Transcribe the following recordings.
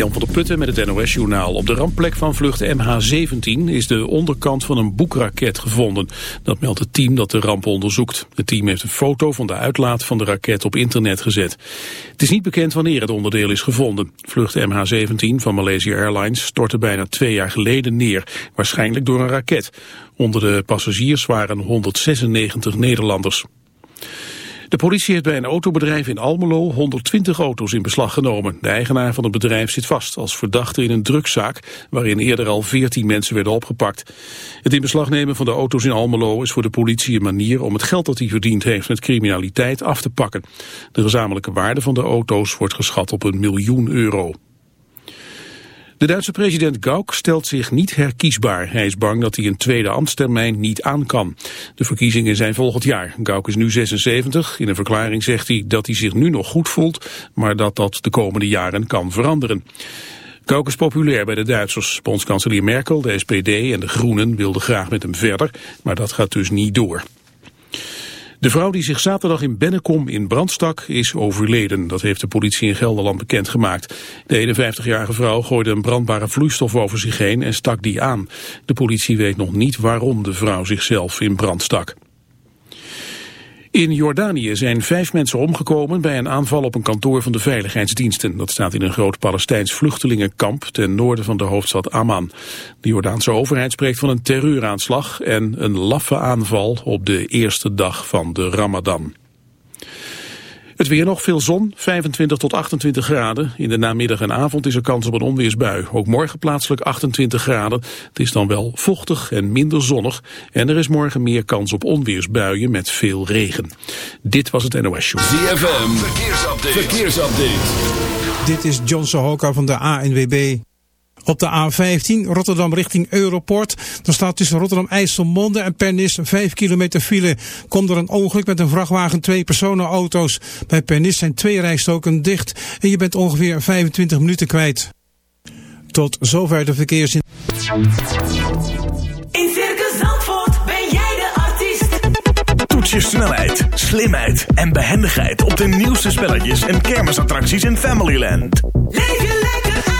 Jan van der Putten met het NOS-journaal. Op de rampplek van vlucht MH17 is de onderkant van een boekraket gevonden. Dat meldt het team dat de ramp onderzoekt. Het team heeft een foto van de uitlaat van de raket op internet gezet. Het is niet bekend wanneer het onderdeel is gevonden. Vlucht MH17 van Malaysia Airlines stortte bijna twee jaar geleden neer. Waarschijnlijk door een raket. Onder de passagiers waren 196 Nederlanders. De politie heeft bij een autobedrijf in Almelo 120 auto's in beslag genomen. De eigenaar van het bedrijf zit vast als verdachte in een drugszaak... waarin eerder al 14 mensen werden opgepakt. Het in beslag nemen van de auto's in Almelo is voor de politie een manier... om het geld dat hij verdiend heeft met criminaliteit af te pakken. De gezamenlijke waarde van de auto's wordt geschat op een miljoen euro. De Duitse president Gauck stelt zich niet herkiesbaar. Hij is bang dat hij een tweede ambtstermijn niet aan kan. De verkiezingen zijn volgend jaar. Gauck is nu 76. In een verklaring zegt hij dat hij zich nu nog goed voelt, maar dat dat de komende jaren kan veranderen. Gauck is populair bij de Duitsers. Bondskanselier Merkel, de SPD en de Groenen wilden graag met hem verder, maar dat gaat dus niet door. De vrouw die zich zaterdag in Bennekom in brand stak is overleden. Dat heeft de politie in Gelderland bekendgemaakt. De 51-jarige vrouw gooide een brandbare vloeistof over zich heen en stak die aan. De politie weet nog niet waarom de vrouw zichzelf in brand stak. In Jordanië zijn vijf mensen omgekomen bij een aanval op een kantoor van de veiligheidsdiensten. Dat staat in een groot Palestijns vluchtelingenkamp ten noorden van de hoofdstad Amman. De Jordaanse overheid spreekt van een terreuraanslag en een laffe aanval op de eerste dag van de Ramadan. Het weer nog veel zon, 25 tot 28 graden. In de namiddag en avond is er kans op een onweersbui. Ook morgen plaatselijk 28 graden. Het is dan wel vochtig en minder zonnig. En er is morgen meer kans op onweersbuien met veel regen. Dit was het NOS Show. ZFM, verkeersupdate. verkeersupdate. Dit is John Sohoka van de ANWB. Op de A15 Rotterdam richting Europort. Dan staat tussen Rotterdam IJsselmonde en Pernis 5 kilometer file. Komt er een ongeluk met een vrachtwagen twee personenauto's. Bij Pernis zijn twee rijstoken dicht en je bent ongeveer 25 minuten kwijt. Tot zover de verkeersin. In Circus Zandvoort ben jij de artiest. Toets je snelheid, slimheid en behendigheid op de nieuwste spelletjes en kermisattracties in Familyland. Leef je lekker uit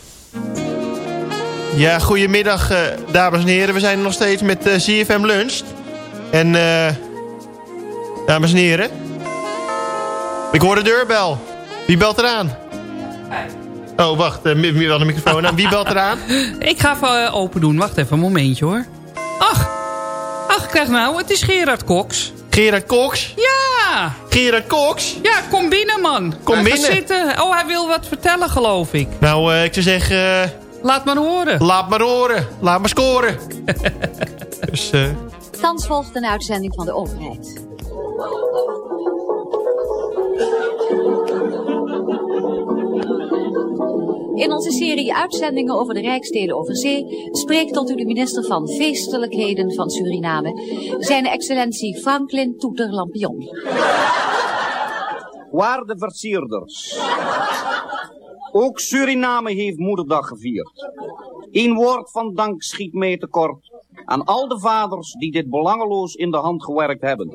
Ja, goedemiddag eh, dames en heren. We zijn nog steeds met eh, CFM Lunch. En eh dames en heren. Ik hoor de deurbel. Wie belt eraan? Oh, wacht. wie wel de microfoon aan? Wie belt eraan? Ik ga even open doen. Wacht even een momentje hoor. Ach, ach krijg nou, het is Gerard Cox. Gerard Cox. Ja, Gerard Cox. ja, kom binnen man. Kom binnen. zitten. Oh, hij wil wat vertellen geloof ik. Nou, ik zou zeggen... Laat maar horen. laat maar horen. Laat maar scoren. dus, eh... Thans volgt een uitzending van de overheid. In onze serie uitzendingen over de Rijksdelen over zee spreekt tot u de minister van Feestelijkheden van Suriname, zijn excellentie Franklin Toeter Lampion. Waarde versierders. Ook Suriname heeft moederdag gevierd. Eén woord van dank schiet mij tekort aan al de vaders die dit belangeloos in de hand gewerkt hebben.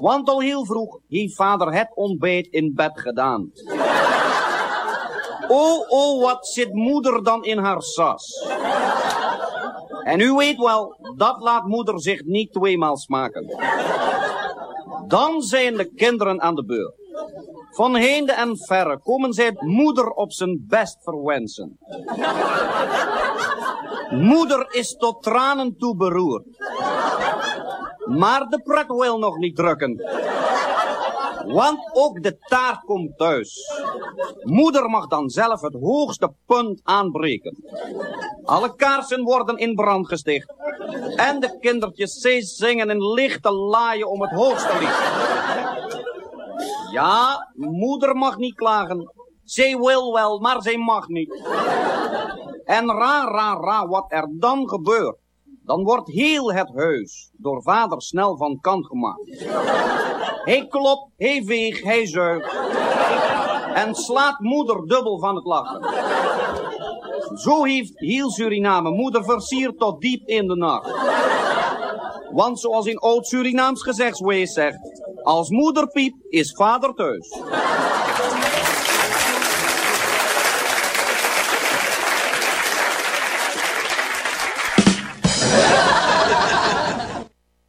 Want al heel vroeg heeft vader het ontbijt in bed gedaan. Oh, oh, wat zit moeder dan in haar sas. En u weet wel, dat laat moeder zich niet tweemaal smaken. Dan zijn de kinderen aan de beurt. Van heinde en verre komen zij moeder op zijn best verwensen. Moeder is tot tranen toe beroerd. Maar de pret wil nog niet drukken. Want ook de taart komt thuis. Moeder mag dan zelf het hoogste punt aanbreken. Alle kaarsen worden in brand gesticht. En de kindertjes, zingen in lichte laaien om het hoogste lied. Ja, moeder mag niet klagen. Zij wil wel, maar zij mag niet. En ra, ra, ra, wat er dan gebeurt. Dan wordt heel het huis door vader snel van kant gemaakt. Hij klopt, hij veegt, hij zuigt. En slaat moeder dubbel van het lachen. Zo heeft heel Suriname moeder versierd tot diep in de nacht. Want zoals in oud Surinaams gezegdswees zegt, als moeder piept, is vader thuis.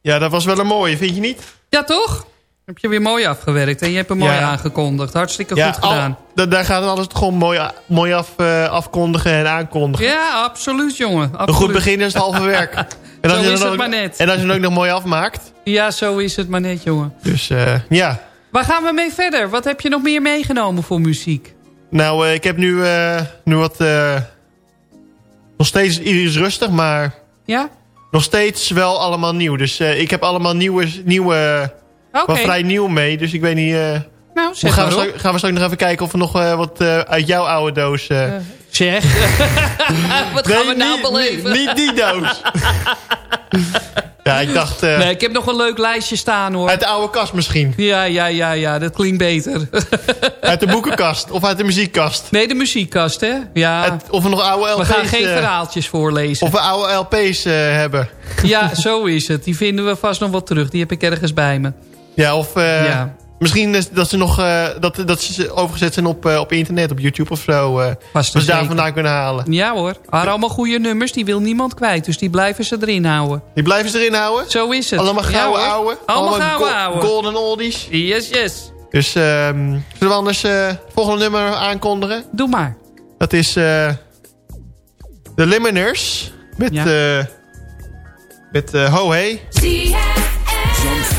Ja, dat was wel een mooie, vind je niet? Ja, toch? Heb je weer mooi afgewerkt en je hebt hem mooi Ja. aangekondigd. Hartstikke ja, goed gedaan. al- daar gaat alles gewoon mooi, mooi af, eh, afkondigen en aankondigen. Ja, absoluut, jongen. Een goed begin is het halve werk. En Zo je is het ook, maar net. En als je het ook nog mooi afmaakt. Ja, zo is het maar net, jongen. Dus eh, ja. Waar gaan we mee verder? Wat heb je nog meer meegenomen voor muziek? Nou, eh, ik heb nu, nu wat... nog steeds iets rustig, maar Ja? nog steeds wel allemaal nieuw. Dus ik heb allemaal nieuwe, nieuwe Oké. wel vrij nieuw mee. Dus ik weet niet... eh, Nou, we zeg gaan, we straks, gaan we straks nog even kijken of er nog eh, wat eh, uit jouw oude doos... Zeg. Wat gaan we nou niet, beleven? Niet, niet die doos. ja, ik dacht... Nee, ik heb nog een leuk lijstje staan, hoor. Uit de oude kast misschien. Ja, ja, ja, ja, dat klinkt beter. Uit de boekenkast of uit de muziekkast. Nee, de muziekkast, hè? Ja. Uit- of we nog oude we LP's... gaan geen verhaaltjes voorlezen. Of we oude LP's hebben. Ja, zo is het. Die vinden we vast nog wel terug. Die heb ik ergens bij me. Ja, of eh, Ja. misschien is dat ze nog eh, dat, dat ze overgezet zijn op, eh, op internet, op YouTube of zo. eh Vast dat ze daar vandaan kunnen halen. Ja hoor. Maar allemaal goede nummers. Die wil niemand kwijt. Dus die blijven ze erin houden. Die blijven ze erin houden? Zo is het. Allemaal gouden Ja, ouwe. Allemaal gouden go- ouwe. Golden oldies. Yes, yes. Dus ehm zullen we anders eh, het volgende nummer aankondigen? Doe maar. Dat is eh de Limoners. Met, Ja. eh met eh, Ho Hey.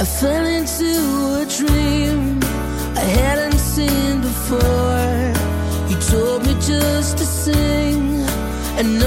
I fell into a dream I hadn't seen before. He told me just to sing and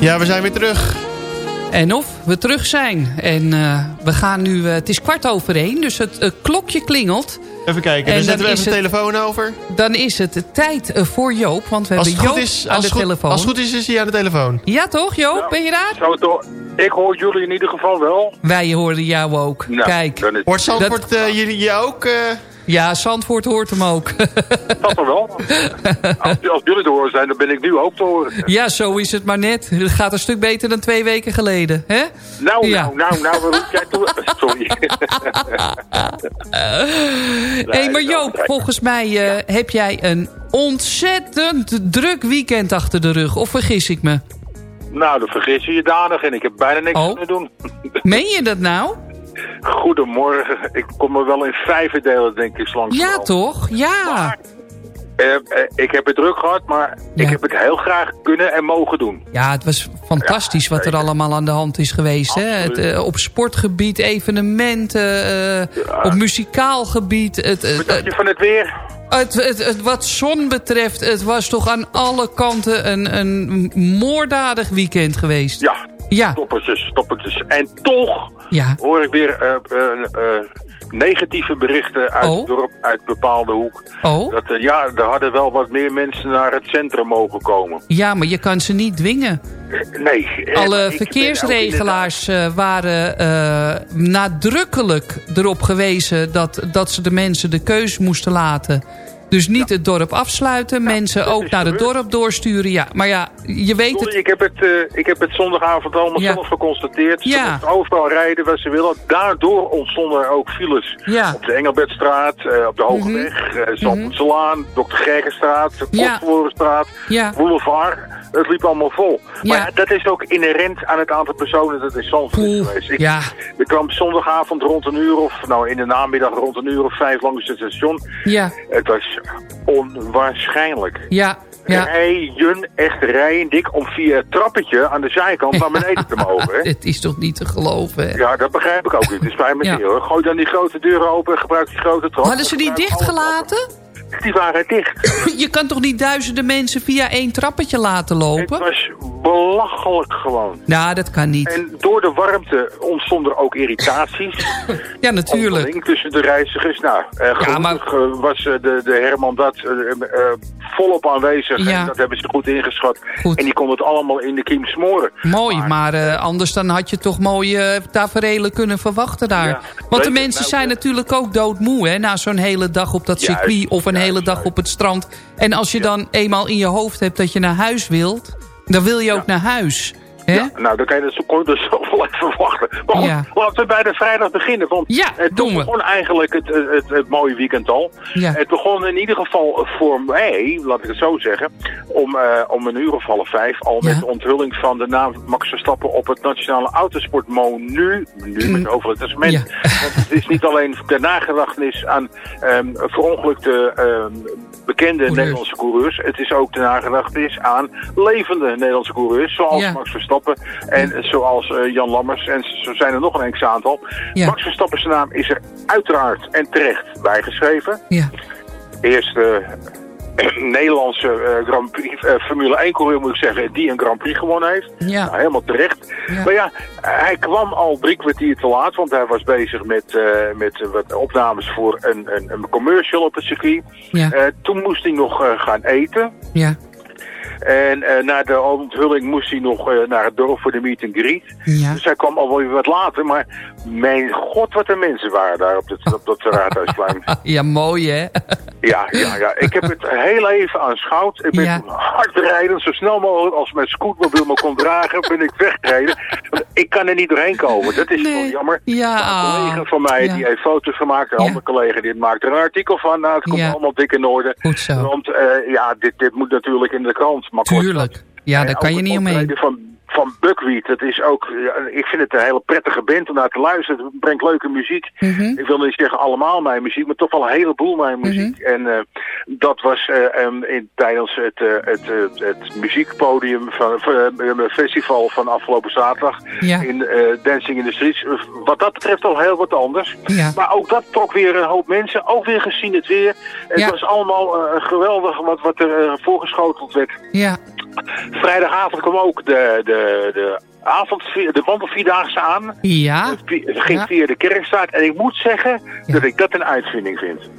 Ja, we zijn weer terug. En of we terug zijn. En eh, we gaan nu... eh, het is kwart over één, dus het klokje klingelt. Even kijken, En dan zetten we even de telefoon over. Dan is het tijd eh, voor Joop, want we Als hebben Joop is, aan als, de goed, telefoon. als het goed is, is hij aan de telefoon. Ja toch, Joop? Ben je daar? Zou het toch- ik hoor jullie in ieder geval wel. Wij horen jou ook. Nou, Kijk. Hoort Zandvoort jullie je ook? Ja, Zandvoort hoort hem ook. Dat toch wel? als, als jullie te horen zijn, dan ben ik nu ook te horen. ja, zo is het maar net. Het gaat een stuk beter dan twee weken geleden. hè? Nou, Ja. nou, nou, nou, roep jij toe? Sorry. Hé, maar Joop, volgens mij eh, heb jij een ontzettend druk weekend achter de rug. Of vergis ik me? Nou, dan vergis je je danig en ik heb bijna niks Oh. kunnen doen. Meen je dat nou? Goedemorgen. Ik kom me wel in vijven delen, denk ik, langs. Ja, toch? Ja. Eh, eh, ik heb het druk gehad, maar ik heb het heel graag kunnen en mogen doen. Ja, het was fantastisch wat er allemaal aan de hand is geweest. Hè? Het, eh, op sportgebied, evenementen, op muzikaal gebied. Het, het, je van het weer? Het, het, het- wat zon betreft, het was toch aan alle kanten een, een moorddadig weekend geweest. Ja, Ja. toppertjes, toppertjes. En toch Ja. hoor ik weer eh, eh, eh, negatieve berichten uit Oh. het dorp, uit bepaalde hoek. Oh? Dat, ja, er hadden wel wat meer mensen naar het centrum mogen komen. Ja, maar je kan ze niet dwingen. Nee. Alle verkeersregelaars waren nadrukkelijk erop gewezen... Dat, dat ze de mensen de keus moesten laten. Dus niet het dorp afsluiten, mensen ook naar het dorp doorsturen. Ja, maar ja, je weet Sorry, het... ik, heb het, eh, ik heb het zondagavond allemaal Ja. zelf geconstateerd. Ze overal rijden waar ze willen. Daardoor ontstonden er ook files. Mhm. Op de Engelbertstraat, eh, op de Hogeweg, eh Zandvoortselaan, Dr. Gerkenstraat, de Ja. Postverlorenstraat, Ja. Boulevard. Het liep allemaal vol. Maar dat is ook inherent aan het aantal personen dat in Zandvoort is geweest. Ik, Ja. ik kwam zondagavond rond een uur of, nou in de namiddag rond een uur of vijf langs het station. Ja, Het was onwaarschijnlijk. ja, ja. Rijden, echt rijden, dik, om via het trappetje aan de zijkant naar beneden te mogen. Het is toch niet te geloven, hè? Ja, dat begrijp ik ook niet. Het is bij me Ja. niet hoor. Gooi dan die grote deuren open en gebruik die grote trap. Hadden ze die dichtgelaten? Die waren dicht. Je kan toch niet duizenden mensen via één trappetje laten lopen? Het was belachelijk gewoon. Nou, dat kan niet. En door de warmte ontstonden er ook irritaties. Ja, natuurlijk. onderling tussen de reizigers. Nou, eh, gelukkig eh, was eh, de, de Herman dat eh, volop aanwezig. Ja. En dat hebben ze goed ingeschat. Goed. En die kon het allemaal in de kiem smoren. Mooi, maar anders dan had je toch mooie taferelen kunnen verwachten daar. Ja. Want de mensen nou, zijn natuurlijk ook doodmoe, hè? Na zo'n hele dag op dat Juist, circuit of een hele dag op het strand. En als je dan eenmaal in je hoofd hebt dat je naar huis wilt... dan wil je ook naar huis. Ja, nou, dan kan je dus, kon dus zoveel even wachten. Maar goed, Ja. laten we bij de vrijdag beginnen. Want Ja, het doen we. begon eigenlijk het, het, het, mooie weekend al. Ja. Het begon in ieder geval voor mij, laat ik het zo zeggen, om, eh, om een uur of half vijf al met de onthulling van de naam Max Verstappen op het Nationale Autosportmonu. Nu met over het testament. Want het is niet alleen de nagedachtenis aan ehm verongelukte ehm, bekende Nederlandse coureurs. Het is ook de nagedachtenis aan levende Nederlandse coureurs. Zoals. Max Verstappen en zoals eh, Jan Lammers. En zo zijn er nog een enkele aantal. Ja. Max Verstappen's naam is er uiteraard en terecht bijgeschreven. Ja. Eerste Nederlandse eh, Grand Prix, eh, Formule 1 coureur moet ik zeggen, die een Grand Prix gewonnen heeft. Ja. Nou, helemaal terecht. Ja. Maar ja, hij kwam al drie kwartier te laat, want hij was bezig met, eh, met eh, wat opnames voor een, een, een commercial op het circuit. Ja. Eh, toen moest hij nog eh, gaan eten. Ja. En eh, na de onthulling moest hij nog eh, naar het dorp voor de meet and greet. Ja. Dus hij kwam al wel weer wat later. Maar mijn god, wat er mensen waren daar op, dat raadhuisplein. Ja, mooi, hè? Ja, ja, ja. Ik heb het heel even aanschouwd. Ik ben Ja. hard rijden, zo snel mogelijk als mijn scootmobiel me kon dragen, ben ik. Want ik kan er niet doorheen komen. Dat is Nee. gewoon jammer. Ja, een collega ah. van mij Ja. die heeft foto's gemaakt. Een Ja. andere collega die maakt er een artikel van. Nou, het komt allemaal dik in orde. Goed zo. Want eh, ja, dit, dit moet natuurlijk in de krant. Maar kort Tuurlijk. Ja, daar kan je niet omheen. Van, van Buckwheat, dat is ook, ik vind het een hele prettige band om naar te luisteren. Het brengt leuke muziek. Mhm. Ik wil niet zeggen allemaal mijn muziek, maar toch wel een heleboel mijn muziek. En eh, dat was eh, in, tijdens het, eh, het, het muziekpodium van het festival van afgelopen zaterdag Ja. in Dancing in the Streets. Wat dat betreft al heel wat anders. Ja. Maar ook dat trok weer een hoop mensen. Ook weer gezien het weer. Het Ja. was allemaal geweldig wat, wat er voorgeschoteld werd. Ja. Vrijdagavond kwam ook de, de, de, avond, de wandelvierdaagse aan. Ja. Het ging Ja. via de Kerkstraat. En ik moet zeggen dat ik dat een uitvinding vind.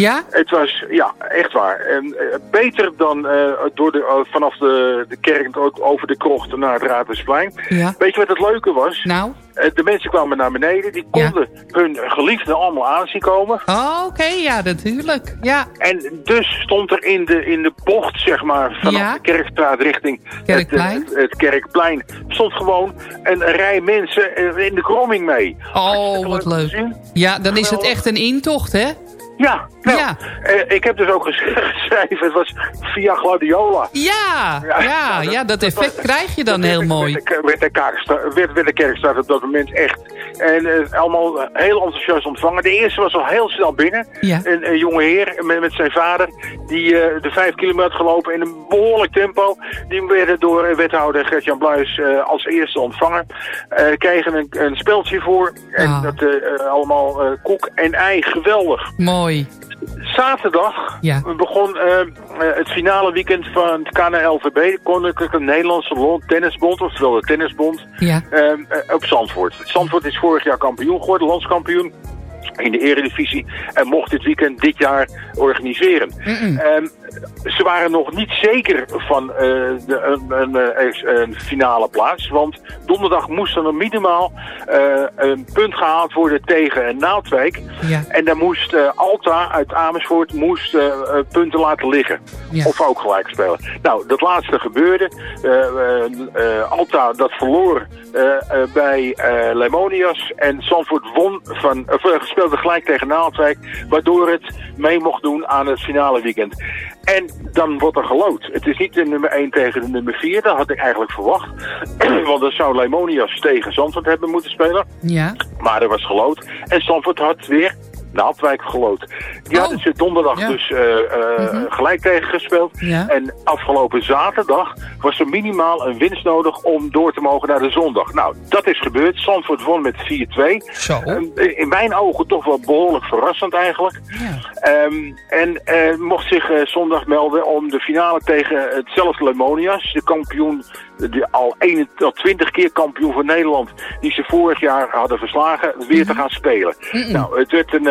Ja? Het was, ja, echt waar. En, eh, beter dan eh, door de, eh, vanaf de, de kerk ook over de krocht naar het Raadhuisplein. Ja. Weet je wat het leuke was? Nou? De mensen kwamen naar beneden. Die konden hun geliefden allemaal aanzien komen. Oh, oké. Ja, natuurlijk. Ja. En dus stond er in de, in de bocht, zeg maar, vanaf Ja. de Kerkstraat richting Kerkplein. Het, het, Kerkplein, stond gewoon een rij mensen in de kromming mee. Oh, wat leuk. Ja, dan is het echt een intocht, hè? Ja, nou, eh, ik heb dus ook ges- geschreven, het was via Gladiola. Ja, ja, ja, dat effect krijg je dan heel mooi. werd, de werd, werd de Kerkstraat op dat moment echt. En eh, allemaal eh, heel enthousiast ontvangen. De eerste was al heel snel binnen. Ja. Een, een jonge heer met, met zijn vader. Die eh, de vijf kilometer gelopen in een behoorlijk tempo. Die werden door eh, wethouder Gert-Jan Bluis eh, als eerste ontvangen. Kregen een, een speeltje voor. En Ah. dat allemaal koek en ei. Geweldig. Mooi. Zaterdag Ja. begon het finale weekend van het KNLVB, Koninklijke Nederlandse Lo- Tennisbond, oftewel de Tennisbond, Ja. op Zandvoort. Zandvoort is vorig jaar kampioen geworden, landskampioen in de eredivisie en mocht dit weekend dit jaar organiseren. Ze waren nog niet zeker van eh, de, een, een, eh, een finale plaats, want donderdag moest er minimaal eh, een punt gehaald worden tegen Naaldwijk. Ja. En daar moest Alta uit Amersfoort moest, punten laten liggen. Ja. Of ook gelijk spelen. Nou, dat laatste gebeurde. Alta dat verloor bij Lemonias. En Zandvoort won van, speelde gelijk tegen Naaldwijk. Waardoor het mee mocht doen aan het finale weekend. En dan wordt er geloot. Het is niet de nummer 1 tegen de nummer 4. Dat had ik eigenlijk verwacht. Want dan zou Lemonias tegen Zandvoort hebben moeten spelen. Ja. Maar er was geloot. En Stamford had weer Naaldwijk geloot. Die hadden ze donderdag ja. dus eh, eh, gelijk tegen gespeeld. Ja. En afgelopen zaterdag was er minimaal een winst nodig om door te mogen naar de zondag. Nou, dat is gebeurd. Zandvoort won met 4-2. Zo. Eh, in mijn ogen toch wel behoorlijk verrassend eigenlijk. Ehm, en eh, mocht zich zondag melden om de finale tegen hetzelfde Lemonias, de kampioen, die al, 21 al 20 keer kampioen van Nederland, die ze vorig jaar hadden verslagen, weer te gaan spelen. Nou, het werd een,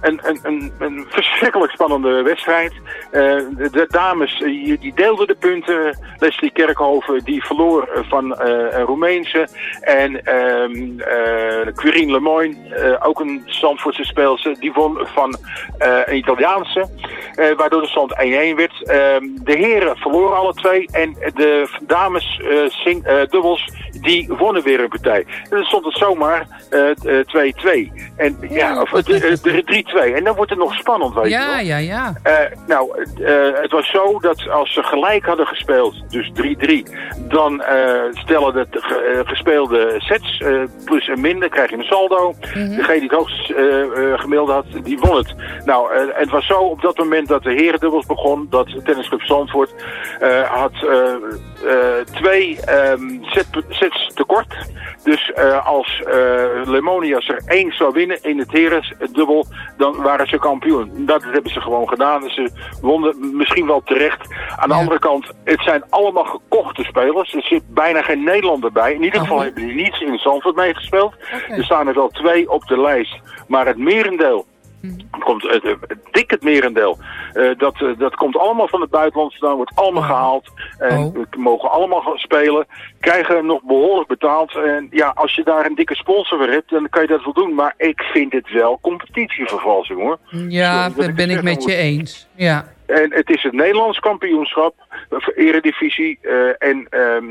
een, een, een, een verschrikkelijk spannende wedstrijd. Eh, de, de dames eh, die deelden de punten. Leslie Kerkhoven die verloor eh, van eh, een Roemeense. En ehm eh Quirine Lemoyne, eh, ook een Zandvoortse speelster, die won van eh, een Italiaanse. eh, waardoor de stand 1-1 werd. Ehm, de heren verloren alle twee. En de dames eh, sing- eh, dubbels, die wonnen weer een partij. En dan stond het zomaar eh, eh, 2-2. En ja, of eh, eh, 3-2. En dan wordt het nog spannend, weet je wel. Ja, ja, ja. Eh, nou, eh, het was zo dat als ze gelijk hadden gespeeld, dus 3-3, dan eh, stellen de ge- gespeelde sets, plus en min, dan krijg je een saldo. Degene die het hoogst eh, eh, gemiddeld had, die won het. Nou, het was zo op dat moment dat de herendubbels begon, dat Tennisclub Zandvoort had twee ehm, set, sets tekort. Dus als eh, Lemonias er één zou winnen in het dan waren ze kampioen. Dat hebben ze gewoon gedaan. Ze wonnen misschien wel terecht. Aan de andere kant, het zijn allemaal gekochte spelers. Er zit bijna geen Nederlander bij. In ieder geval hebben die niets in Zandvoort meegespeeld. Er staan er wel twee op de lijst. Maar het merendeel komt het, het, het dik het merendeel. Eh, dat, eh, dat komt allemaal van het buitenland vandaan, wordt allemaal gehaald. En we mogen allemaal gaan spelen. Krijgen nog behoorlijk betaald. En ja, als je daar een dikke sponsor voor hebt, dan kan je dat wel doen. Maar ik vind het wel competitievervalsing hoor. Ja, dat ik ben ik met je eens. Ja. En het is het Nederlands kampioenschap, eredivisie. eh, en ehm,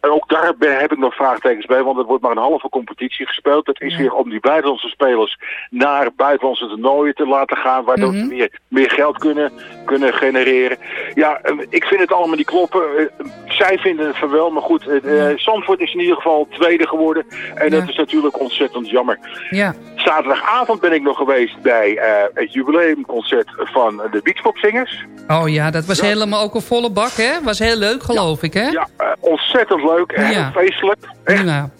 ook daar ben- heb ik nog vraagtekens bij, want het wordt maar een halve competitie gespeeld. Dat is weer om die buitenlandse spelers naar buitenlandse toernooien te laten gaan, waardoor ze meer, meer geld kunnen, kunnen genereren. Ja, eh, ik vind het allemaal niet kloppen. Eh, zij vinden het van wel, maar goed, eh, Zandvoort is in ieder geval tweede geworden. En dat is natuurlijk ontzettend jammer. Ja. Zaterdagavond ben ik nog geweest bij het jubileumconcert van de Beachpopzingers. Oh ja, dat was helemaal ook een volle bak, hè? Was heel leuk, geloof ik, hè? Ja, eh, ontzettend leuk en feestelijk. Echt. Ja.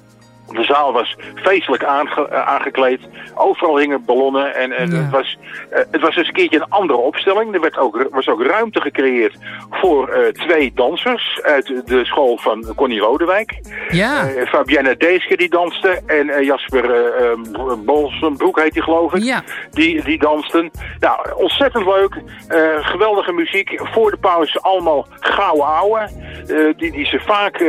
De zaal was feestelijk aange- eh, aangekleed. Overal hingen ballonnen. En, en het, was, eh, het was eens een keertje een andere opstelling. Er werd ook, was ook ruimte gecreëerd voor eh, twee dansers uit de school van Connie Rodewijk. Ja. Fabienne Deeske die danste. En Jasper Bolsenbroek heet die geloof ik. Ja. Die, die dansten. Nou, ontzettend leuk. Geweldige muziek. Voor de pauze allemaal gouden ouwe. die, die ze vaak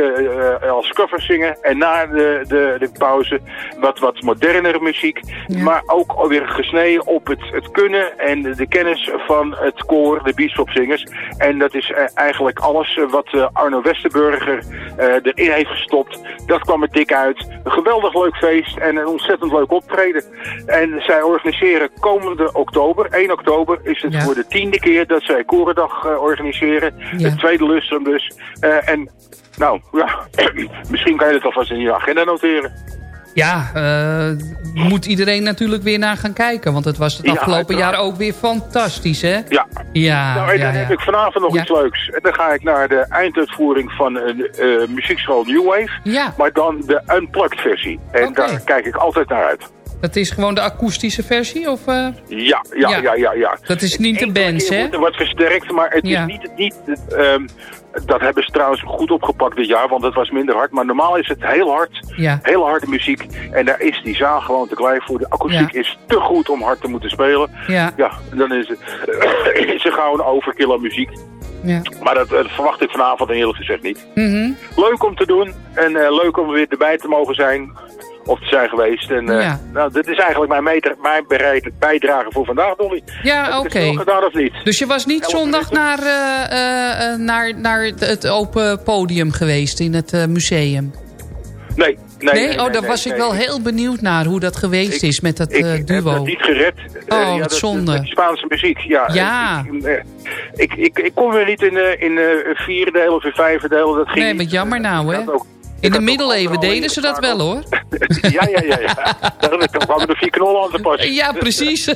als covers zingen. En na de, de, de pauze wat, wat modernere muziek. Maar ook alweer gesneden op het, het kunnen en de kennis van het koor, de bieshopzingers. En dat is eh, eigenlijk alles eh, wat eh, Arno Westerburger eh, erin heeft gestopt. Dat kwam er dik uit. Een geweldig leuk feest en een ontzettend leuk optreden. En zij organiseren komende oktober, 1 oktober, is het Ja. voor de tiende keer dat zij Korendag eh, organiseren. Ja. Het tweede lustrum dus. Eh, en nou, ja, misschien kan je het alvast in je agenda noteren. Ja, eh, moet iedereen natuurlijk weer naar gaan kijken. Want het was het Ja, afgelopen jaar ook weer fantastisch, hè? Ja. Ja, nou, en dan ja. heb ik vanavond nog iets leuks. En dan ga ik naar de einduitvoering van een eh, muziekschool New Wave. Ja. Maar dan de unplugged versie. En daar kijk ik altijd naar uit. Dat is gewoon de akoestische versie? Of, eh? Ja, ja, Ja. ja, ja. ja, Dat is niet de keer hè? wordt er wat versterkt, maar het Ja. is niet... niet ehm, dat hebben ze trouwens goed opgepakt dit jaar, want het was minder hard. Maar normaal is het heel hard, Ja. hele harde muziek. En daar is die zaal gewoon te klein voor. De akoestiek is te goed om hard te moeten spelen. Ja. Ja, dan is het, is er gewoon overkill aan muziek. Ja. Maar dat, eh, verwacht ik vanavond eerlijk gezegd niet. Mhm. Leuk om te doen en eh, leuk om weer erbij te mogen zijn. Of te zijn geweest. En Ja. nou, dit is eigenlijk mijn, meter, mijn bijdrage voor vandaag, Dolly. Ja, ik oké. het wel gedaan of niet? Dus je was niet zondag naar, eh, eh, eh, naar, naar het- open podium geweest in het museum? Nee. Nee, Nee? nee, oh, daar nee, was ik wel heel benieuwd naar hoe dat geweest Ik- is met dat Ik eh, heb duo. het niet gered. Oh, dat- zonde. dat- Spaanse muziek, ja. Ja. Ik, ik, ik, ik kon weer niet in, in vierde delen of in vijfde delen. Dat ging Nee, wat jammer nou, hè? In de middeleeuwen deden ze dat wel, hoor. ja, ja, ja. ja. Daar kwamen de vier knollen aan te passen. Ja, precies.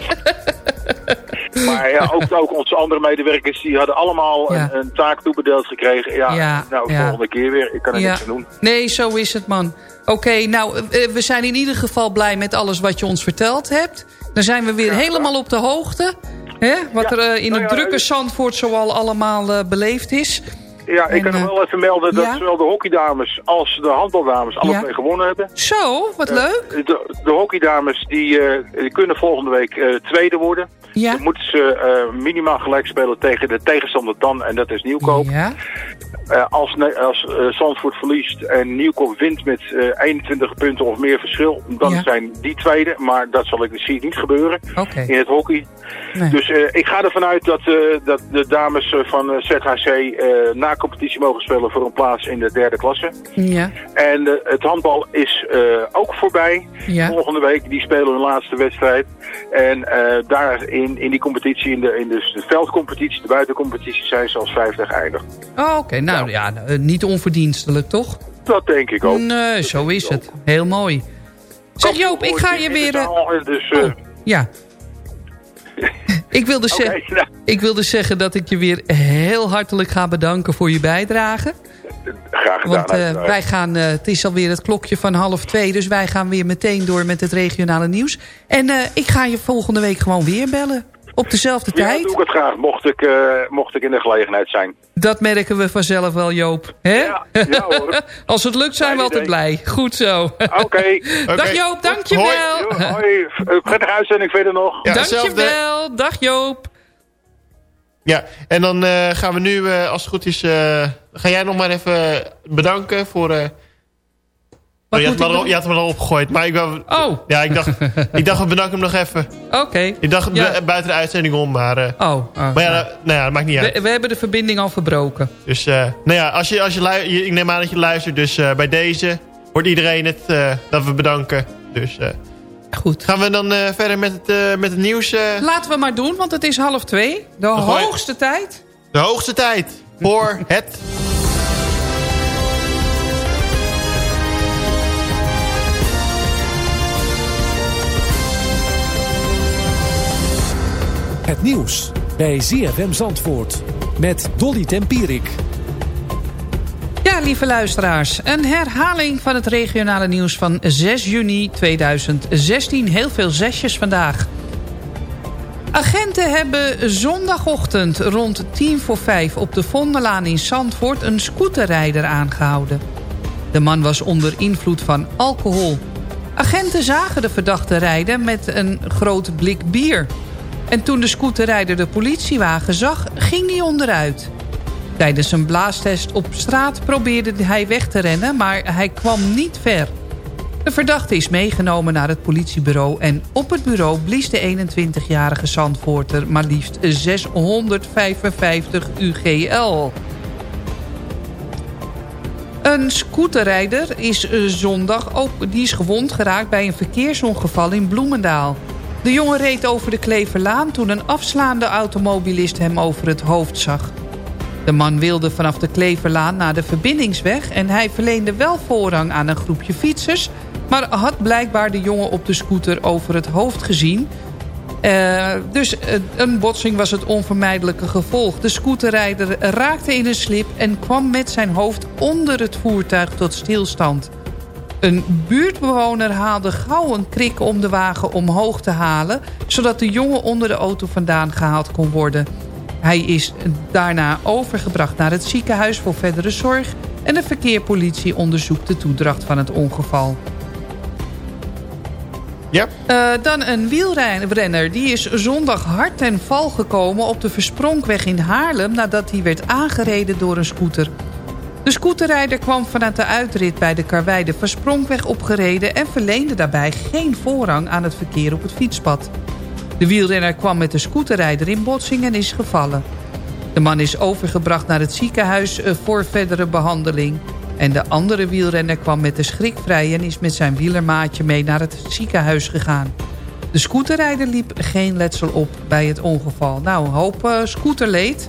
Maar ja, ook, ook onze andere medewerkers, die hadden allemaal Ja. een, een taak toebedeeld gekregen. Ja, Ja, nou, ja. volgende keer weer. Ik kan er niks aan doen. Nee, zo is het, man. Oké, nou, eh, we zijn in ieder geval blij met alles wat je ons verteld hebt. Dan zijn we weer helemaal op de hoogte. Hè? Wat er eh, in het drukke eh, Zandvoort zoal allemaal eh, beleefd is. Ja, ik En, kan nog eh, wel even melden dat ja? zowel de hockeydames als de handbaldames alle Ja. twee gewonnen hebben. Zo, wat leuk. De, de hockeydames die, eh, die kunnen volgende week eh, tweede worden. Ja. Dan moeten ze eh, minimaal gelijk spelen tegen de tegenstander dan, en dat is Nieuwkoop. Ja. Eh, als als eh, Zandvoort verliest en Nieuwkoop wint met eh, 21 punten of meer verschil, dan Ja. zijn die tweede. Maar dat zal ik zie ik niet gebeuren in het hockey. Nee. Dus eh, ik ga ervan uit dat, eh, dat de dames eh, van eh, ZHC eh, na competitie mogen spelen voor een plaats in de derde klasse. Ja. En eh, het handbal is eh, ook voorbij. Ja. Volgende week, die spelen hun laatste wedstrijd. En eh, daar in, in die competitie, in de, in de, de veldcompetitie, de buitencompetitie, zijn ze als vijfde geëindigd. Oh, Oké, nou ja, eh, niet onverdienstelijk, toch? Dat denk ik ook. Nee, zo is het. Heel mooi. Zeg Joop, ik ga je weer... eh, Oh, Dus, eh, Ja. ik, wilde nou. ik wilde zeggen dat ik je weer heel hartelijk ga bedanken voor je bijdrage. graag gedaan. Want wij gaan, het is alweer het klokje van half twee. Dus wij gaan weer meteen door met het regionale nieuws. En ik ga je volgende week gewoon weer bellen. Op dezelfde ja, tijd. doe ik het graag, mocht ik, eh, mocht ik in de gelegenheid zijn. Dat merken we vanzelf wel, Joop. Hè? Ja, ja hoor. Als het lukt zijn we altijd blij. Goed zo. Oké. Dag Joop, dankjewel. Hoi. Hoi. Eh, Prettige uitzending verder nog. Ja, hetzelfde. dankjewel. Dag Joop. Ja, en dan eh, gaan we nu, eh, als het goed is... eh, ga jij nog maar even bedanken voor... oh, je, had me al, doen? je had hem al opgegooid, maar ik wou... Oh. Ja, ik dacht, ik dacht we bedanken hem nog even. Oké. Ik dacht Ja. buiten de uitzending om, maar... eh, Oh, oh, maar ja, nou. nou ja, dat maakt niet uit. we, we hebben de verbinding al verbroken. Dus, eh, nou ja, als je, als je ik neem aan dat je luistert, dus eh, bij deze hoort iedereen het dat we bedanken. Dus eh, Goed. gaan we dan verder met het, met het nieuws. Laten we maar doen, want het is half twee. De hoogste tijd. de hoogste tijd voor het... Het nieuws bij ZFM Zandvoort met Dolly Tempierik. Ja, lieve luisteraars. Een herhaling van het regionale nieuws van 6 juni 2016. Heel veel zesjes vandaag. Agenten hebben zondagochtend rond tien voor vijf op de Vondelaan in Zandvoort een scooterrijder aangehouden. De man was onder invloed van alcohol. Agenten zagen de verdachte rijden met een groot blik bier. En toen de scooterrijder de politiewagen zag, ging die onderuit. Tijdens een blaastest op straat probeerde hij weg te rennen, maar hij kwam niet ver. De verdachte is meegenomen naar het politiebureau... en op het bureau blies de 21-jarige Zandvoorter maar liefst 655 UGL. Een scooterrijder is eh, zondag ook die is gewond geraakt bij een verkeersongeval in Bloemendaal. De jongen reed over de Kleverlaan toen een afslaande automobilist hem over het hoofd zag. De man wilde vanaf de Kleverlaan naar de verbindingsweg... en hij verleende wel voorrang aan een groepje fietsers... maar had blijkbaar de jongen op de scooter over het hoofd gezien... Uh, dus uh, een botsing was het onvermijdelijke gevolg. De scooterrijder raakte in een slip en kwam met zijn hoofd onder het voertuig tot stilstand. Een buurtbewoner haalde gauw een krik om de wagen omhoog te halen... zodat de jongen onder de auto vandaan gehaald kon worden. Hij is daarna overgebracht naar het ziekenhuis voor verdere zorg... en de verkeerpolitie onderzoekt de toedracht van het ongeval. Ja. Uh, dan een wielrenner. Die is zondag hard ten val gekomen op de Verspronkweg in Haarlem... nadat hij werd aangereden door een scooter. De scooterrijder kwam vanuit de uitrit bij de Karweide Verspronkweg opgereden... en verleende daarbij geen voorrang aan het verkeer op het fietspad. De wielrenner kwam met de scooterrijder in botsing en is gevallen. De man is overgebracht naar het ziekenhuis eh, voor verdere behandeling... En de andere wielrenner kwam met de schrik vrij... en is met zijn wielermaatje mee naar het ziekenhuis gegaan. De scooterrijder liep geen letsel op bij het ongeval. Nou, hoop uh, scooterleed.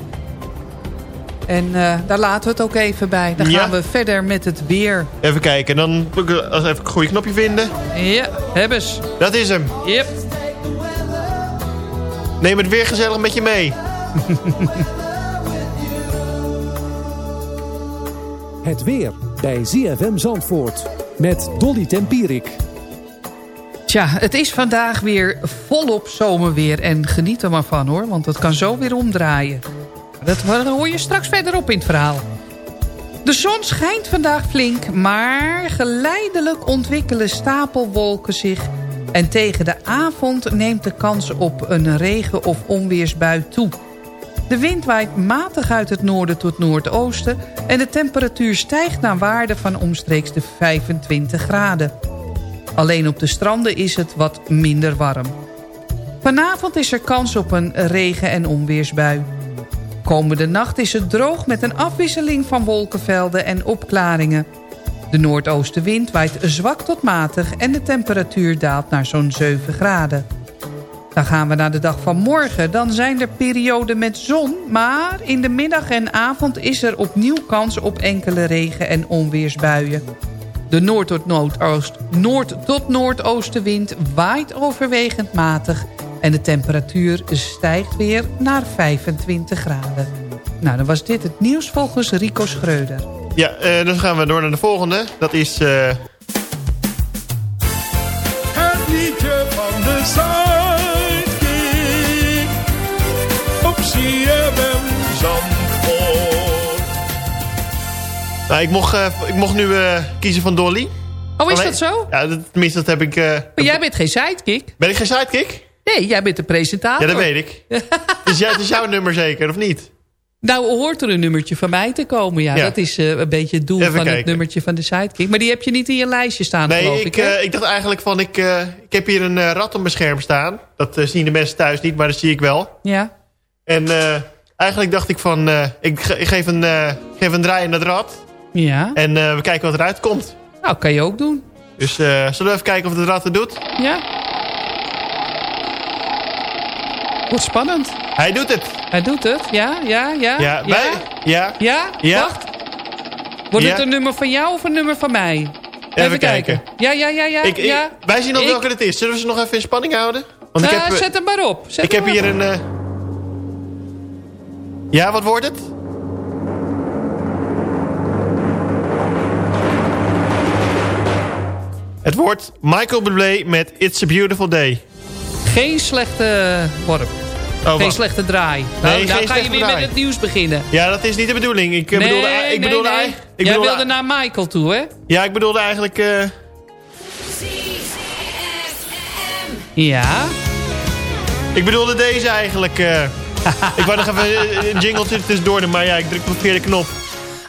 En uh, daar laten we het ook even bij. Dan Ja. gaan we verder met het weer. Even kijken, dan moet ik als even een goede knopje vinden. Ja, hebben ze. Dat is hem. Yep. Neem het weer gezellig met je mee. Het weer bij ZFM Zandvoort met Dolly Tempierik. Tja, het is vandaag weer volop zomerweer. En geniet er maar van hoor, want het kan zo weer omdraaien. Dat hoor je straks verderop in het verhaal. De zon schijnt vandaag flink, maar geleidelijk ontwikkelen stapelwolken zich... en tegen de avond neemt de kans op een regen- of onweersbui toe. De wind waait matig uit het noorden tot noordoosten... en de temperatuur stijgt naar waarde van omstreeks de 25 graden. Alleen op de stranden is het wat minder warm. Vanavond is er kans op een regen- en onweersbui. Komende nacht is het droog met een afwisseling van wolkenvelden en opklaringen. De noordoostenwind waait zwak tot matig en de temperatuur daalt naar zo'n 7 graden. Dan gaan we naar de dag van morgen. Dan zijn er perioden met zon, maar in de middag en avond is er opnieuw kans op enkele regen- en onweersbuien. De noord tot, noordoost, noord tot noordoostenwind waait overwegend matig... en de temperatuur stijgt weer naar 25 graden. Nou, dan was dit het nieuws volgens Rico Schreuder. Ja, eh, dan gaan we door naar de volgende. Dat is... eh, Het liedje van de Zuidkiek. Op CFM Zandvoort. nou, ik, mocht, eh, ik mocht nu eh, kiezen van Dolly. Oh, is Alleen- dat zo? Ja, dat, tenminste, dat heb ik... eh, Maar jij bent geen sidekick. ben ik geen sidekick? Nee, jij bent de presentator. Ja, dat weet ik. dus jij, het is jouw nummer zeker, of niet? Nou, hoort er een nummertje van mij te komen. Ja, Ja. dat is eh, een beetje het doel Even van het nummertje van de sidekick. Maar die heb je niet in je lijstje staan, Nee, geloof ik, ik. hè? eh, ik dacht eigenlijk van... Ik, eh, ik heb hier een rat op mijn scherm staan. Dat zien de mensen thuis niet, maar dat zie ik wel. Ja. En eigenlijk dacht ik van... ik, ge- ik geef, een, geef een draai in dat rad. Ja. En we kijken wat eruit komt. Nou, kan je ook doen. Dus zullen we even kijken of het rad het doet? Ja. Wordt spannend. Hij doet het. Hij doet het. Ja, ja, ja. Ja, wij- ja. Ja? Ja. Wacht. Wordt Ja. het een nummer van jou of een nummer van mij? Even, kijken. Ja, ja, ja, ja. Ik-. Wij zien al Ik- welke het is. Zullen we ze nog even in spanning houden? Want ik Eh, heb, eh, zet hem maar op. Zet ik heb hier op. een... eh, Ja, wat wordt het? Het wordt Michael Bublé met It's a Beautiful Day. Geen slechte worp. geen wacht. slechte draai. Nou, geen nou ga je weer draai. met het nieuws beginnen. Ja, dat is niet de bedoeling. Ik eh, nee, bedoelde... Ik nee, bedoelde, nee. Ik Jij bedoelde, wilde naar Michael toe, hè? Ja, ik bedoelde eigenlijk... eh, Ja. ik bedoelde deze eigenlijk. eh. ik wou nog even een jingle tussendoor doen, maar ja, ik druk op de verkeerde knop.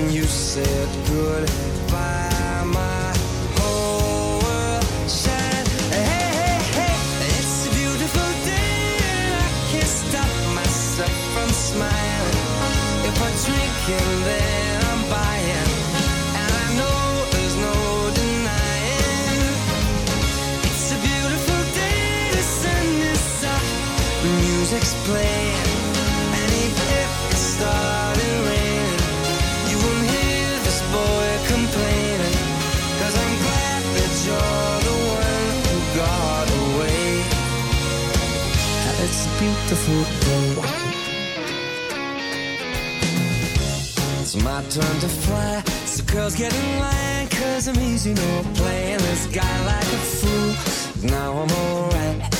Mm, said good raining, you won't hear this boy complaining. Cause I'm glad that you're the one who got away. It's beautiful. It's my turn to fly. So girls get in line, cause I'm easy, no playing this guy like a fool. Now I'm alright.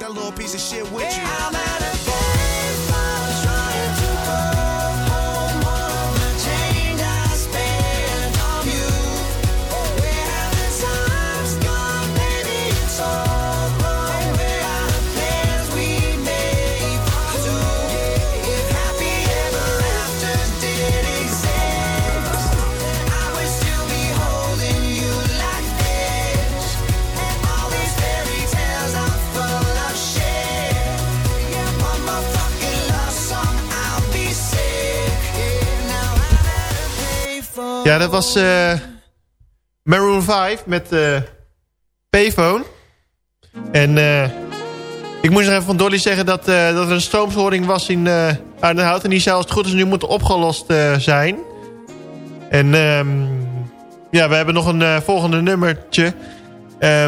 that little piece of shit with you. Ja, dat was eh, Maroon 5 met eh Payphone. En eh, ik moest nog even van Dolly zeggen dat, dat er een stroomstoring was in uh, Aardenhout. En die zou als het goed is nu moeten opgelost zijn. En ehm, ja, we hebben nog een volgende nummertje.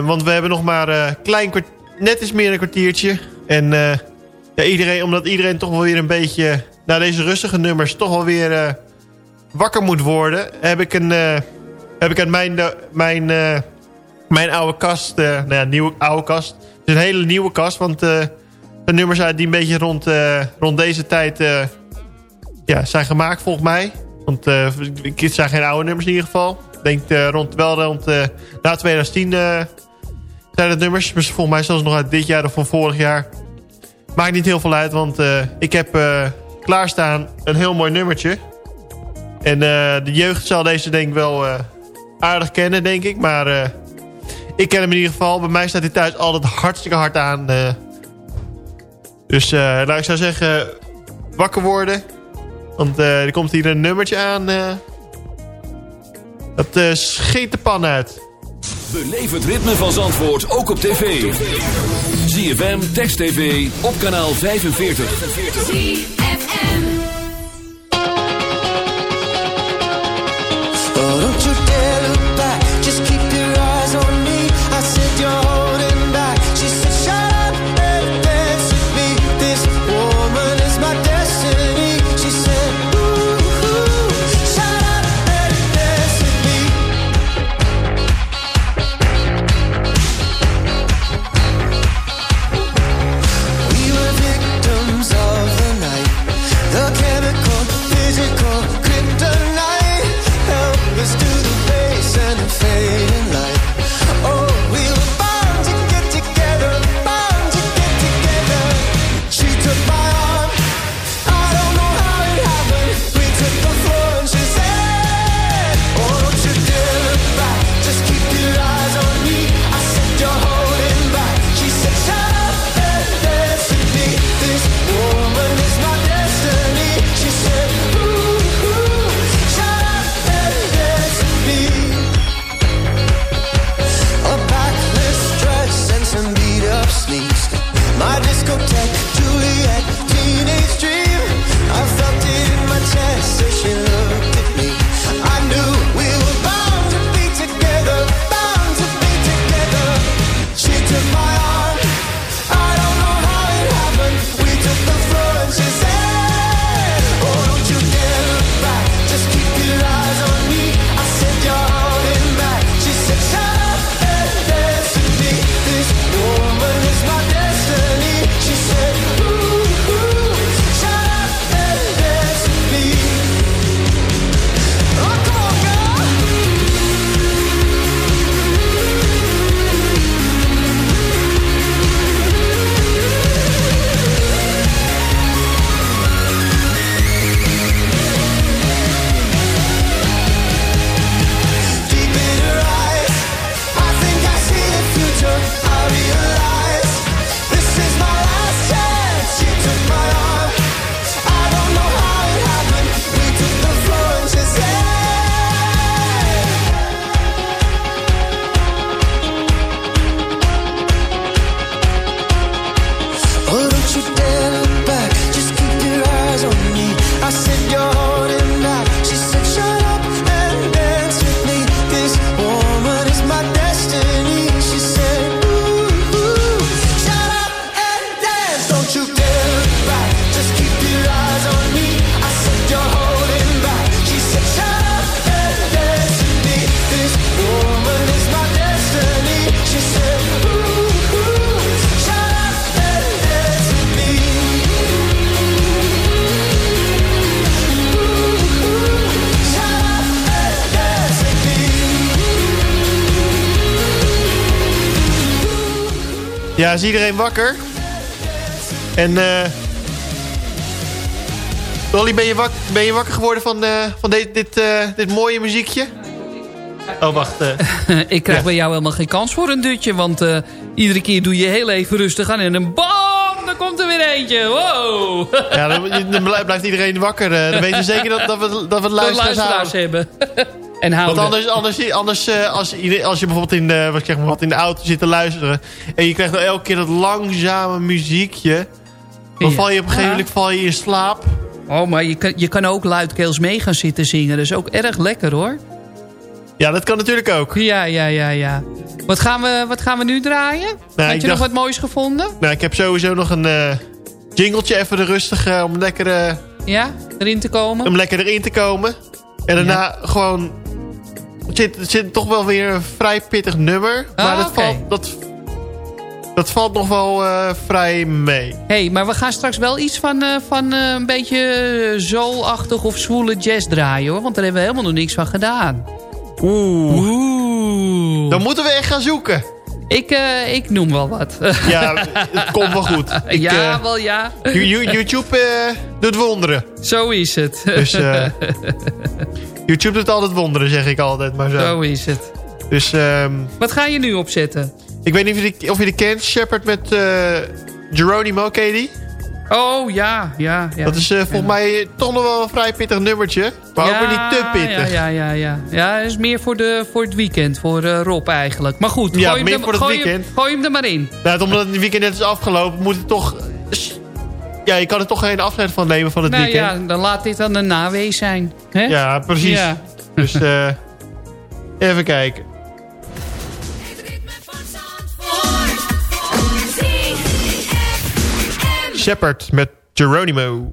Want we hebben nog maar eh, klein net iets meer een kwartiertje. En ja, iedereen, omdat iedereen toch wel weer een beetje... na deze rustige nummers toch wel weer wakker moet worden... heb ik, een, eh, heb ik uit mijn, de- mijn, eh, mijn oude kast... eh, nou ja, nieuwe oude kast. Het is een hele nieuwe kast, want... eh de nummers uit die een beetje rond, eh, rond deze tijd... eh, ja, zijn gemaakt volgens mij. Want eh het zijn geen oude nummers in ieder geval. Ik denk eh, rond, wel rond eh, na 2010 eh, zijn het nummers. Dus volgens mij zelfs nog uit dit jaar of van vorig jaar. Maakt niet heel veel uit, want eh, ik heb eh, klaarstaan een heel mooi nummertje. En eh, de jeugd zal deze denk ik wel eh, aardig kennen, denk ik. Maar eh, ik ken hem in ieder geval. Bij mij staat hij thuis altijd hartstikke hard aan. dus nou, ik zou zeggen, wakker worden. Want er komt hier een nummertje aan. dat schiet de pan uit. Beleef het ritme van Zandvoort ook op tv. ZFM, Text TV, op kanaal 45. discotheque Ja, is iedereen wakker? En eh Dolly, ben je, wak, ben je wakker geworden van, eh, van dit, dit, eh, dit mooie muziekje? Oh, wacht. eh. ik krijg bij jou helemaal geen kans voor een dutje. Want iedere keer doe je heel even rustig aan. En een bam, dan komt er weer eentje. Wow. ja, dan, dan blijft iedereen wakker. dan weten we zeker dat, dat we, dat we Dat luisteraars, luisteraars hebben. en houden. Want anders, anders, anders eh, als, je, als je bijvoorbeeld in de, wat zeg maar, wat in de auto zit te luisteren... en je krijgt dan elke keer dat langzame muziekje... dan val je op een gegeven moment val je in slaap. Oh, maar je kan, je kan ook luidkeels mee gaan zitten zingen. Dat is ook erg lekker hoor. Ja, dat kan natuurlijk ook. Ja, ja, ja, ja. Wat gaan we, wat gaan we nu draaien? Nou, Had ik je nog wat moois gevonden? Nou, ik heb sowieso nog een eh jingletje even rustig eh, om lekker, Ja, erin te komen? om lekker erin te komen. En daarna gewoon... Het zit, het zit toch wel weer een vrij pittig nummer. Maar Ah, dat, oké. valt, dat, dat valt nog wel eh, vrij mee. hey, maar we gaan straks wel iets van, eh, van eh, een beetje zoolachtig of zwoele jazz draaien hoor. Want daar hebben we helemaal nog niks van gedaan. Oeh. Dan moeten we echt gaan zoeken. Ik, ik noem wel wat. Ja, het komt wel goed. Ik, ja, wel ja. You- you- YouTube doet wonderen. Zo is het. Dus YouTube doet altijd wonderen, zeg ik altijd. Maar zo. Zo is het. Dus ehm, Wat ga je nu opzetten? ik weet niet of je, die, of je die kent. Shepard met eh, Geronimo, ken? Oh, ja, ja. ja. Dat is eh, volgens mij toch nog wel een vrij pittig nummertje. Maar ook weer niet te pittig. Ja, ja, ja. Ja, ja dat is meer voor, de, voor het weekend. Voor eh, Rob eigenlijk. Maar goed, Ja, gooi, hem meer er, voor het gooi, hem, weekend. gooi hem er maar in. Nou, omdat het weekend net is afgelopen, moet het toch... Ja, je kan er toch geen afscheid van nemen van het nou weekend. ja, dan laat dit dan een nawees zijn. Hè? Ja, precies. Ja. Dus eh even kijken. Shepard met Geronimo.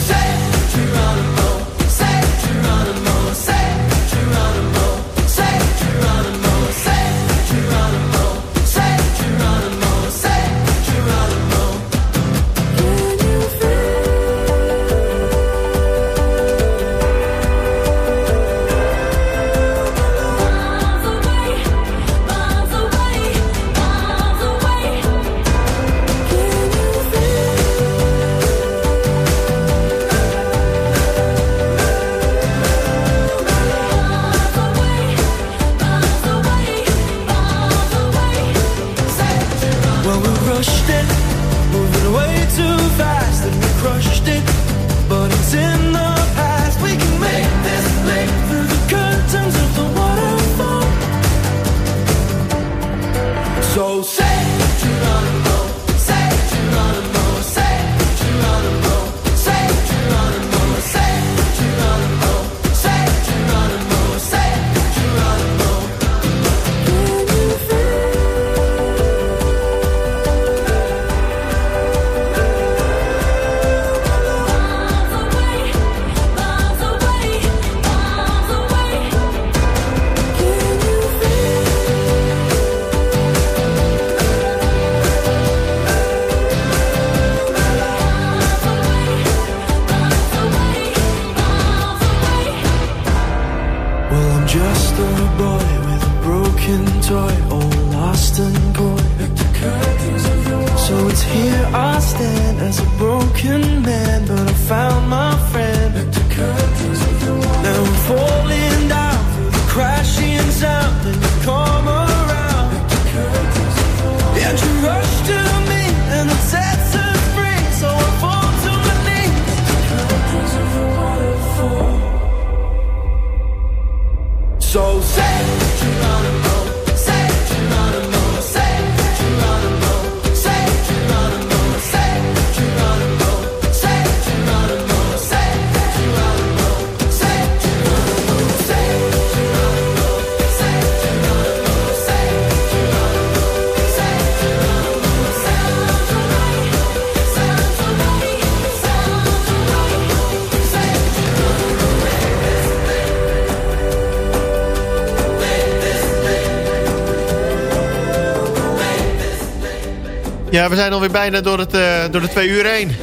Ja, we zijn alweer bijna door, het, eh, door de twee uur heen.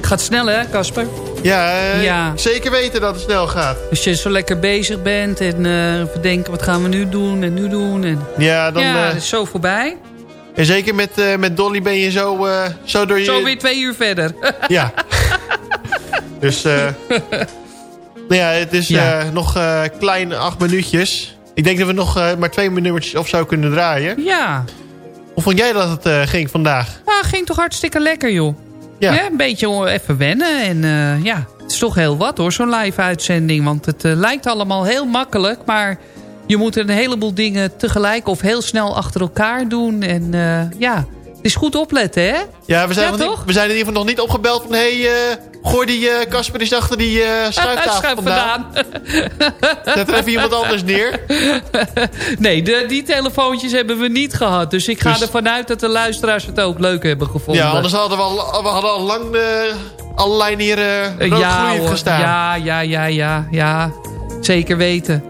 Gaat snel hè, Casper? Ja, eh, Ja. zeker weten dat het snel gaat. Als je zo lekker bezig bent en eh verdenken wat gaan we nu doen en nu doen. En... Ja, dan, ja, is zo voorbij. En zeker met, met Dolly ben je zo, zo door je... Zo weer twee uur verder. Ja. dus, eh nou ja, het is Ja. nog klein acht minuutjes. Ik denk dat we nog maar twee minuutjes of zo kunnen draaien. Ja. Hoe vond jij dat het eh, ging vandaag? Ah, ging toch hartstikke lekker, joh. Ja. een beetje even wennen. En eh, ja, het is toch heel wat hoor, zo'n live uitzending. Want het eh, lijkt allemaal heel makkelijk, maar je moet een heleboel dingen tegelijk of heel snel achter elkaar doen. En ja, het is goed opletten, hè? Ja, we zijn, Ja, nog niet- toch? we zijn in ieder geval nog niet opgebeld van... hé, hey, gooi die eh, Casper eens achter die eh schuiftafel Schuif vandaan. Zet er even iemand anders neer. nee, de, die telefoontjes hebben we niet gehad. Dus ik ga Dus- ervan uit dat de luisteraars het ook leuk hebben gevonden. Ja, anders hadden we al, we hadden al lang de, allerlei hier eh Eh, rood ja, hoor. gestaan. Ja, ja, ja, ja, ja. Zeker weten.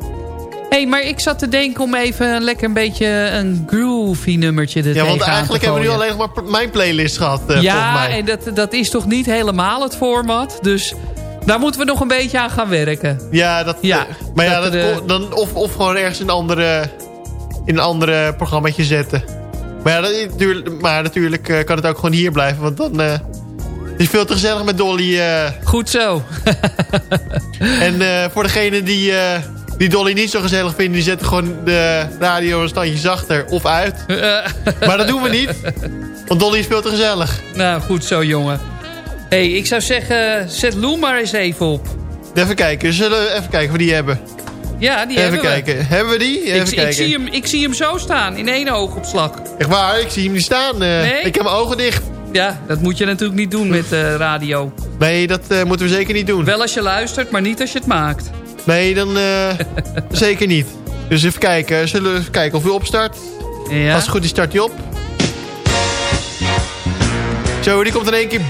Hé, hey, maar ik zat te denken om even lekker een beetje een groovy nummertje er Ja, want eigenlijk te hebben we nu alleen nog maar mijn playlist gehad, eh, Ja, mij. en dat, dat is toch niet helemaal het format. Dus daar moeten we nog een beetje aan gaan werken. Ja, dat, Ja, eh, maar ja, dat er, kon- dan, of, of gewoon ergens een andere, in een andere programmaatje zetten. Maar ja, dat, natuurlijk, maar natuurlijk eh, kan het ook gewoon hier blijven. Want dan eh, het is veel te gezellig met Dolly. eh. Goed zo. en eh, voor degene die, eh, die Dolly niet zo gezellig vinden... die zetten gewoon de radio een standje zachter of uit. maar dat doen we niet. Want Dolly is veel te gezellig. Nou, goed zo, jongen. Hé, hey, ik zou zeggen, zet Lou maar eens even op. Even kijken, zullen we even kijken of we die hebben. Ja, die even hebben kijken. we. Hebben we die? Even Ik, kijken. ik, zie hem, ik zie hem zo staan, in één oogopslag. Echt waar, ik zie hem niet staan. eh. Nee? Ik heb mijn ogen dicht. Ja, dat moet je natuurlijk niet doen met eh, radio. Nee, dat eh, moeten we zeker niet doen. Wel als je luistert, maar niet als je het maakt. Nee, dan eh, zeker niet. Dus even kijken. Zullen we even kijken of u opstart? Ja. Als het goed is, start hij op. Zo, die komt in één keer,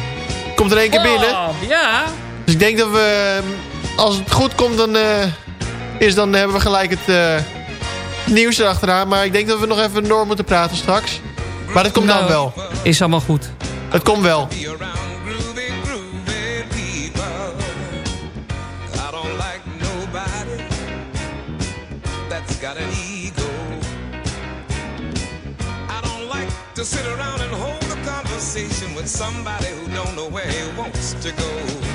komt in één keer binnen. Oh, ja. Dus ik denk dat we, eh, als het goed komt, dan, eh, is, dan hebben we gelijk het eh, nieuws erachteraan. Maar ik denk dat we nog even door moeten praten straks. Maar dat komt dan Nou, wel. Is allemaal goed. Het komt wel. To sit around and hold a conversation with somebody who don't know where he wants to go.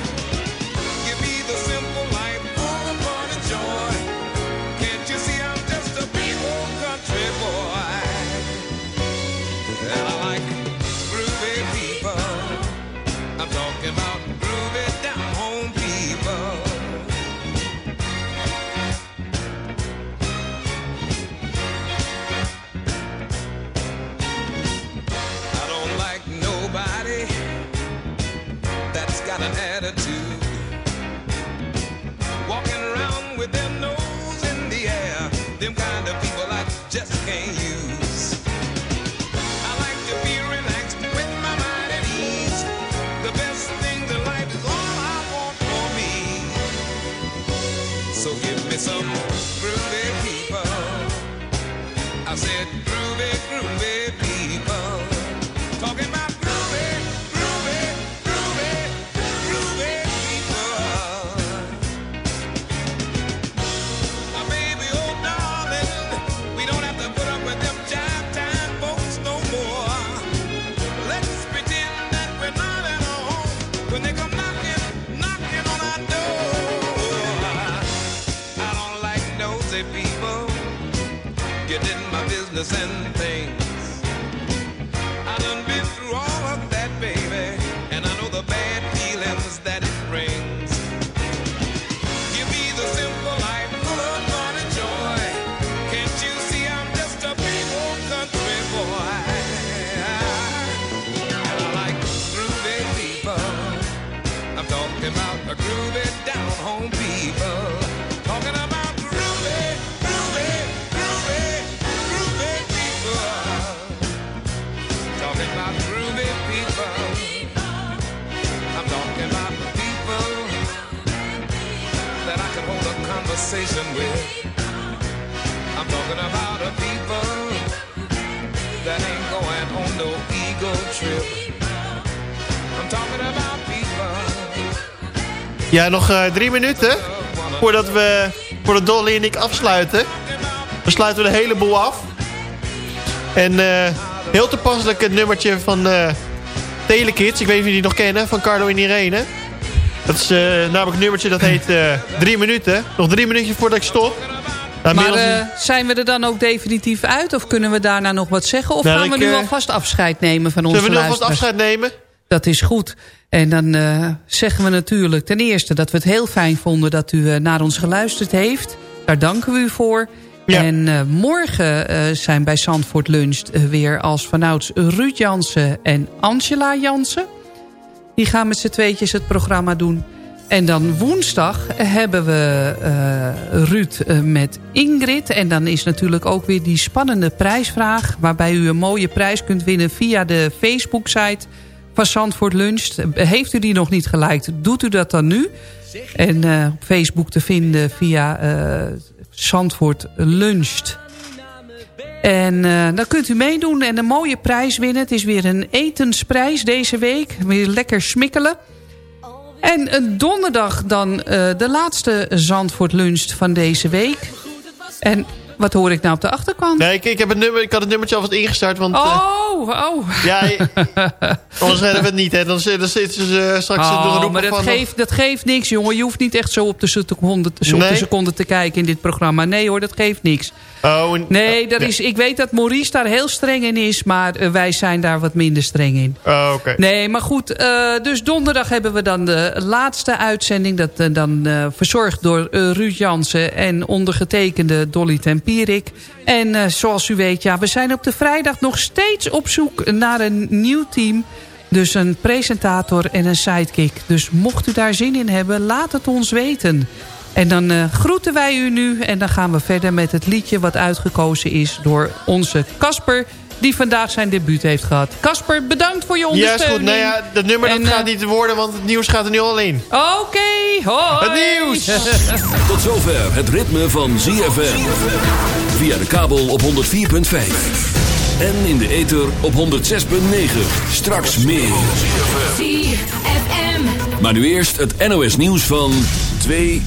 Ja, nog eh, drie minuten voordat we voordat Dolly en ik afsluiten. We sluiten de hele boel af. En eh, heel toepasselijk het nummertje van eh Telekids. Ik weet niet of jullie die nog kennen, van Carlo en Irene. Dat is namelijk een nummertje dat heet drie minuten. Nog drie minuutjes voordat ik stop. Nou, Maar zijn we er dan ook definitief uit? Of kunnen we daarna nog wat zeggen? Of Nou, gaan we ik, nu alvast afscheid nemen van onze Zullen we nu alvast luisteraars? afscheid nemen? Dat is goed. En dan eh, zeggen we natuurlijk ten eerste dat we het heel fijn vonden... dat u eh, naar ons geluisterd heeft. Daar danken we u voor. En eh, morgen zijn bij Zandvoort Lunch weer als vanouds Ruud Jansen en Angela Jansen. Die gaan met z'n tweetjes het programma doen. En dan woensdag hebben we Ruud met Ingrid. En dan is natuurlijk ook weer die spannende prijsvraag... waarbij u een mooie prijs kunt winnen via de Facebook-site van Zandvoort Luncht. Heeft u die nog niet geliked, doet u dat dan nu. En eh, op Facebook te vinden via Zandvoort Luncht. En eh, dan kunt u meedoen en een mooie prijs winnen. Het is weer een etensprijs deze week. Weer lekker smikkelen. En een donderdag dan de laatste Zandvoort lunch van deze week. En wat hoor ik nou op de achterkant? Nee, ik, ik, heb het nummer, ik had het nummertje alvast ingestart. Want, eh, Oh, oh. Ja, anders redden we het niet. Hè. Dan, zit- dan zitten ze eh, straks Oh, door maar dat van... geeft, dat geeft niks, jongen. Je hoeft niet echt zo op de seconde, zo op de Nee? seconde te kijken in dit programma. Nee hoor, dat geeft niks. Oh, en- Nee, dat ja. is, ik weet dat Maurice daar heel streng in is... maar eh, wij zijn daar wat minder streng in. Oh, oké. Nee, maar goed. eh, dus donderdag hebben we dan de laatste uitzending. Dat eh, dan eh, verzorgd door eh, Ruud Jansen en ondergetekende Dolly Tempierik. En eh, zoals u weet, ja, we zijn op de vrijdag nog steeds op zoek naar een nieuw team. Dus een presentator en een sidekick. Dus mocht u daar zin in hebben, laat het ons weten. En dan eh, groeten wij u nu en dan gaan we verder met het liedje... wat uitgekozen is door onze Casper... die vandaag zijn debuut heeft gehad. Casper, bedankt voor je Ja, ondersteuning. is goed. Nou ja, dat nummer En, dat gaat eh, niet worden, want het nieuws gaat er nu al in. Oké, hoi. Het nieuws! Tot zover het ritme van ZFM. Via de kabel op 104.5. En in de ether op 106.9. Straks meer. ZFM. Maar nu eerst het NOS nieuws van 2